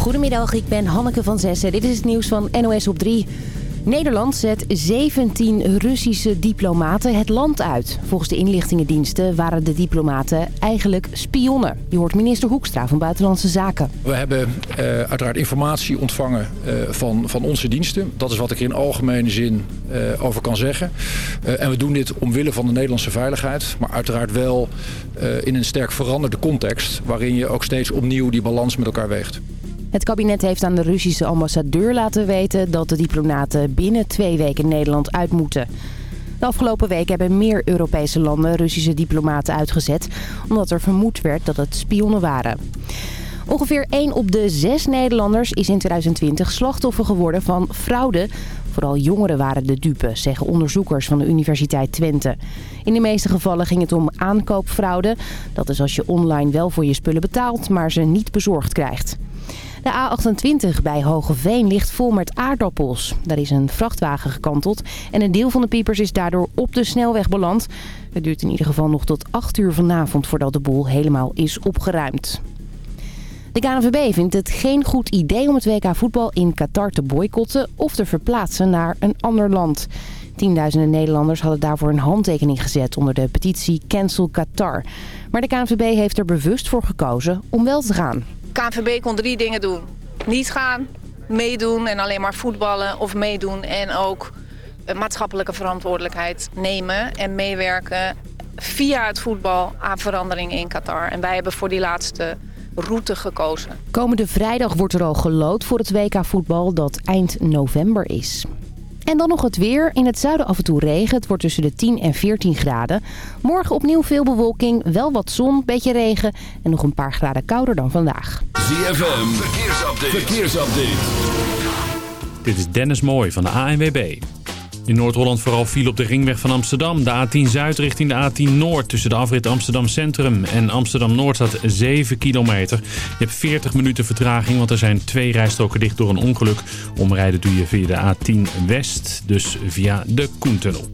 Goedemiddag, ik ben Hanneke van Zessen. Dit is het nieuws van NOS op 3. Nederland zet 17 Russische diplomaten het land uit. Volgens de inlichtingendiensten waren de diplomaten eigenlijk spionnen. Je hoort minister Hoekstra van Buitenlandse Zaken. We hebben uh, uiteraard informatie ontvangen uh, van, van onze diensten. Dat is wat ik er in algemene zin uh, over kan zeggen. en we doen dit omwille van de Nederlandse veiligheid. Maar uiteraard wel in een sterk veranderde context... waarin je ook steeds opnieuw die balans met elkaar weegt. Het kabinet heeft aan de Russische ambassadeur laten weten dat de diplomaten binnen twee weken Nederland uit moeten. De afgelopen week hebben meer Europese landen Russische diplomaten uitgezet... omdat er vermoed werd dat het spionnen waren. Ongeveer 1 op de 6 Nederlanders is in 2020 slachtoffer geworden van fraude. Vooral jongeren waren de dupe, zeggen onderzoekers van de Universiteit Twente. In de meeste gevallen ging het om aankoopfraude. Dat is als je online wel voor je spullen betaalt, maar ze niet bezorgd krijgt. De A28 bij Hogeveen ligt vol met aardappels. Daar is een vrachtwagen gekanteld en een deel van de piepers is daardoor op de snelweg beland. Het duurt in ieder geval nog tot 8 uur vanavond voordat de boel helemaal is opgeruimd. De KNVB vindt het geen goed idee om het WK voetbal in Qatar te boycotten of te verplaatsen naar een ander land. Tienduizenden Nederlanders hadden daarvoor een handtekening gezet onder de petitie Cancel Qatar. Maar de KNVB heeft er bewust voor gekozen om wel te gaan. KNVB kon drie dingen doen. Niet gaan, meedoen en alleen maar voetballen of meedoen. En ook maatschappelijke verantwoordelijkheid nemen en meewerken via het voetbal aan verandering in Qatar. En wij hebben voor die laatste route gekozen. Komende vrijdag wordt er al gelood voor het WK voetbal dat eind november is. En dan nog het weer. In het zuiden af en toe regen. Het wordt tussen de 10 en 14 graden. Morgen opnieuw veel bewolking, wel wat zon, beetje regen... en nog een paar graden kouder dan vandaag. ZFM, verkeersupdate. verkeersupdate. Dit is Dennis Mooij van de ANWB. In Noord-Holland vooral viel op de ringweg van Amsterdam. De A10 Zuid richting de A10 Noord. Tussen de afrit Amsterdam Centrum en Amsterdam Noord staat 7 kilometer. Je hebt 40 minuten vertraging, want er zijn twee rijstroken dicht door een ongeluk. Omrijden doe je via de A10 West, dus via de Koentunnel.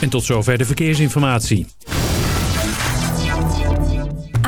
En tot zover de verkeersinformatie.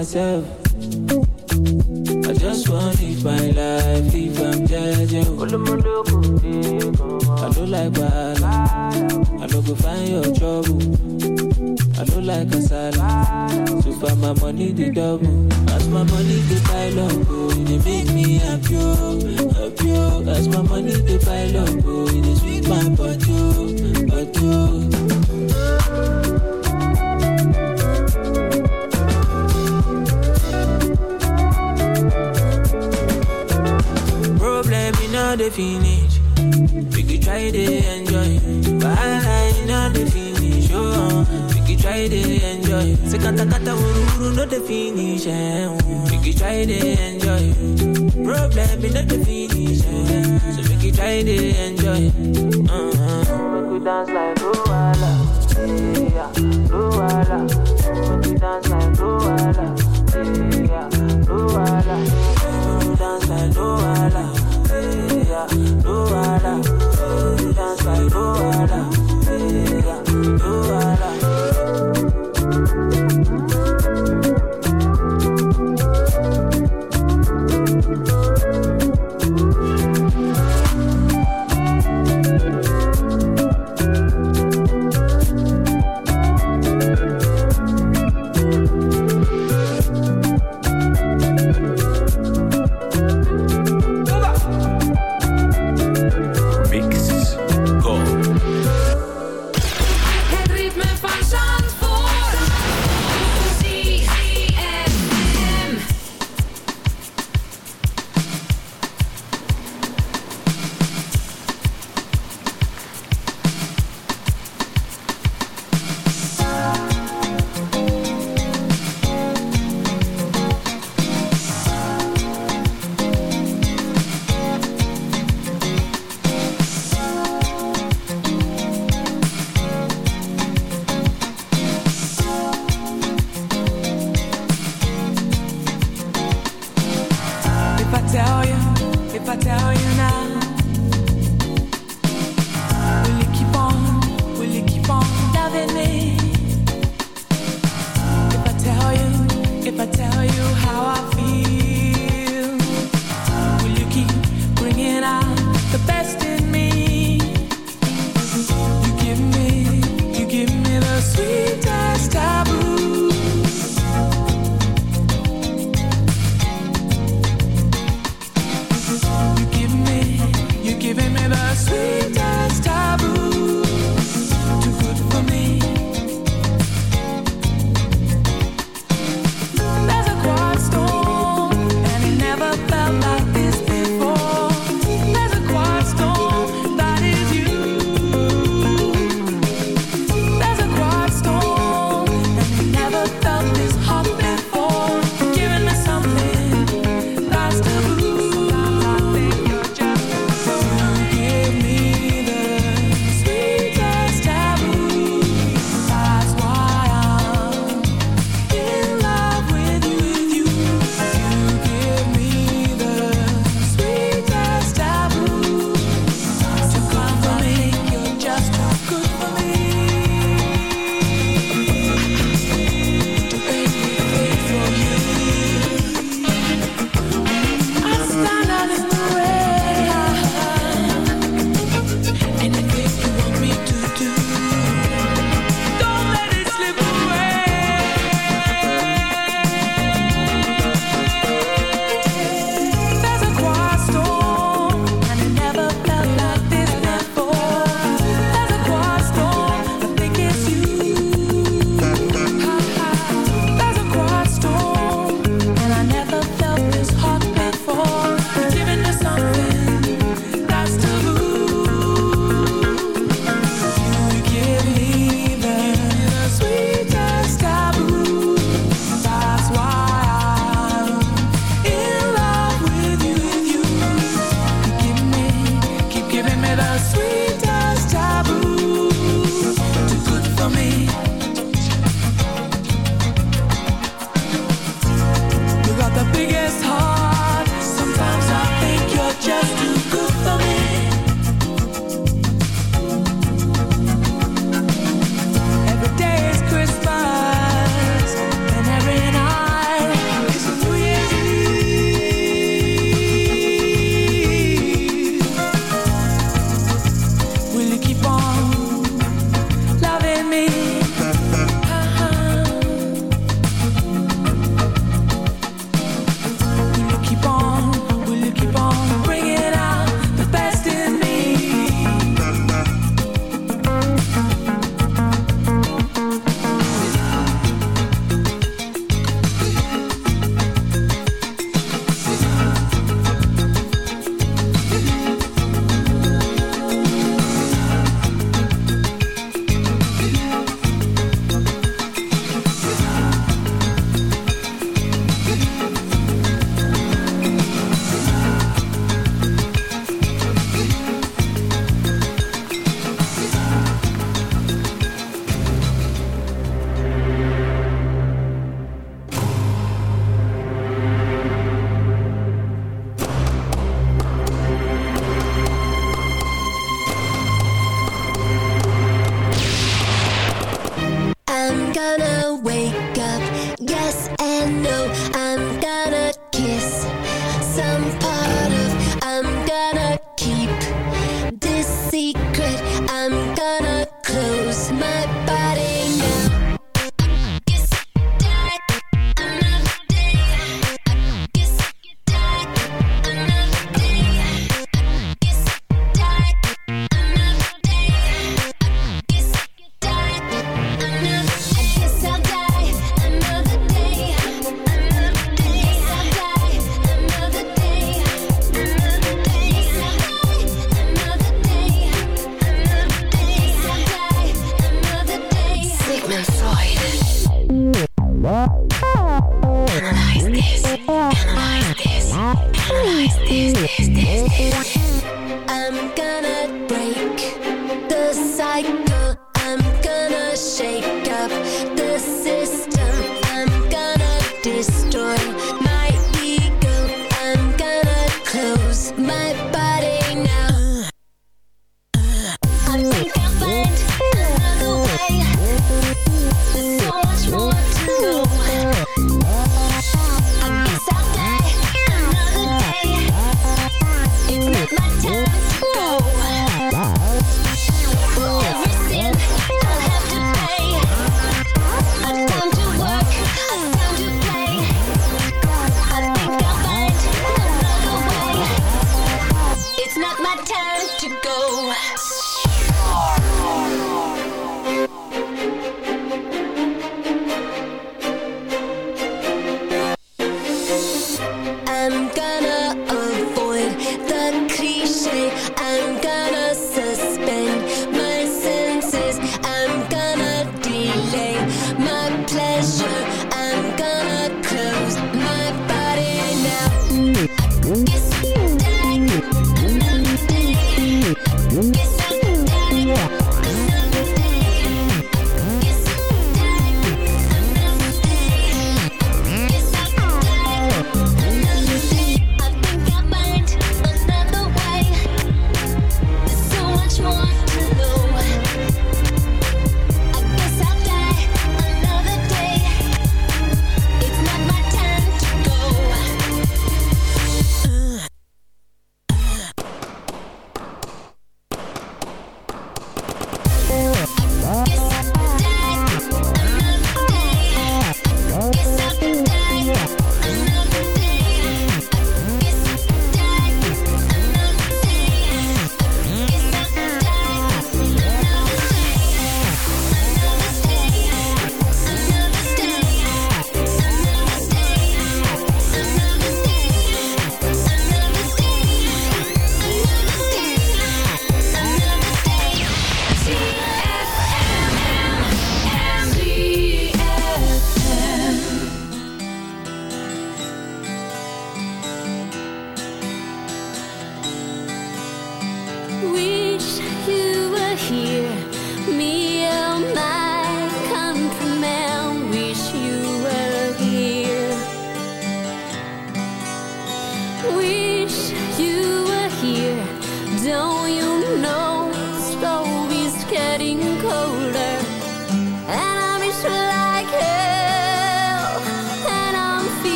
Myself.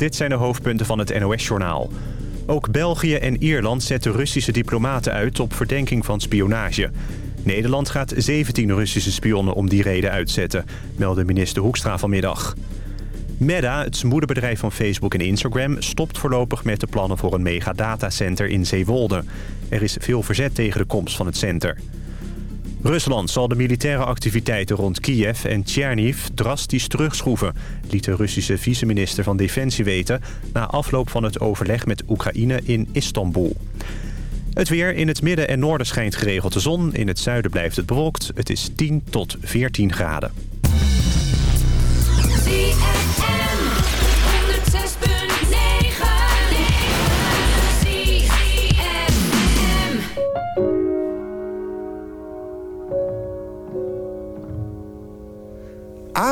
dit zijn de hoofdpunten van het NOS-journaal. Ook België en Ierland zetten Russische diplomaten uit op verdenking van spionage. Nederland gaat 17 Russische spionnen om die reden uitzetten, meldde minister Hoekstra vanmiddag. Meta, het moederbedrijf van Facebook en Instagram... stopt voorlopig met de plannen voor een megadatacenter in Zeewolde. Er is veel verzet tegen de komst van het center. Rusland zal de militaire activiteiten rond Kiev en Tcherniv drastisch terugschroeven... liet de Russische vice-minister van Defensie weten... na afloop van het overleg met Oekraïne in Istanbul. Het weer in het midden en noorden schijnt geregeld de zon. In het zuiden blijft het bewolkt. Het is 10 tot 14 graden.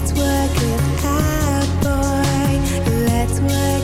Let's work it out, boy. Let's work.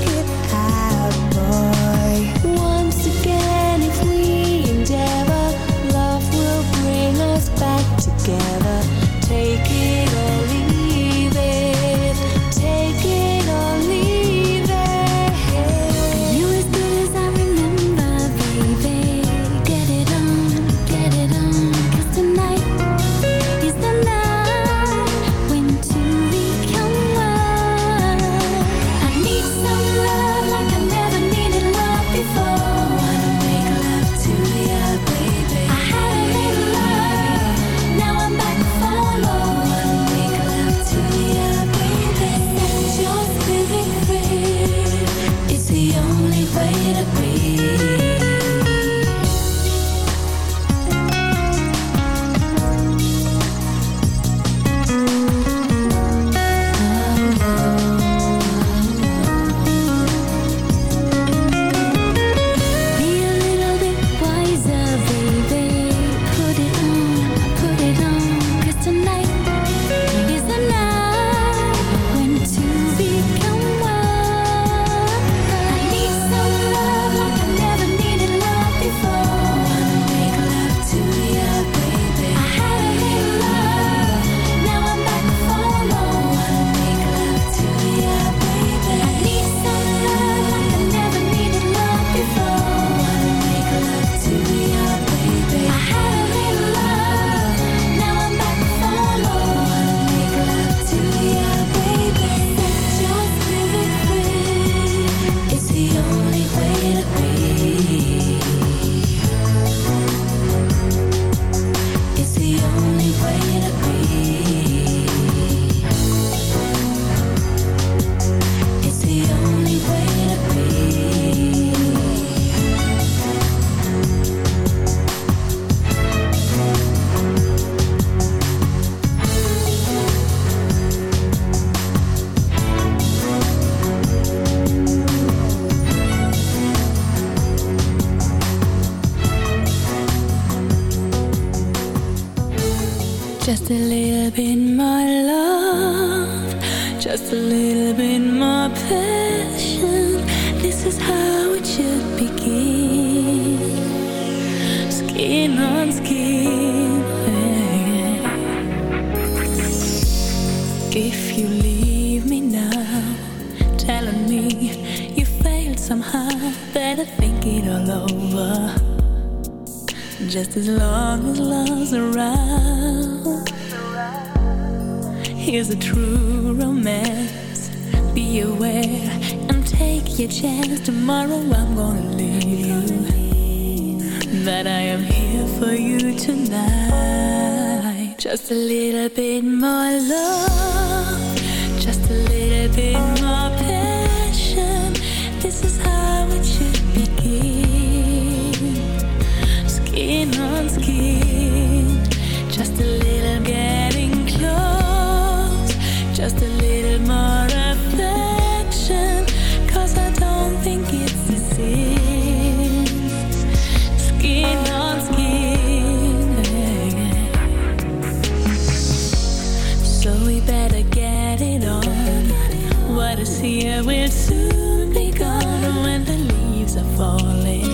better get it on. What is here will soon be gone when the leaves are falling.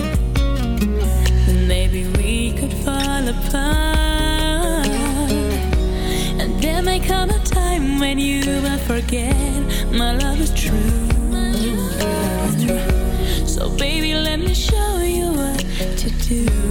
Maybe we could fall apart. And there may come a time when you will forget my love is true. So baby, let me show you what to do.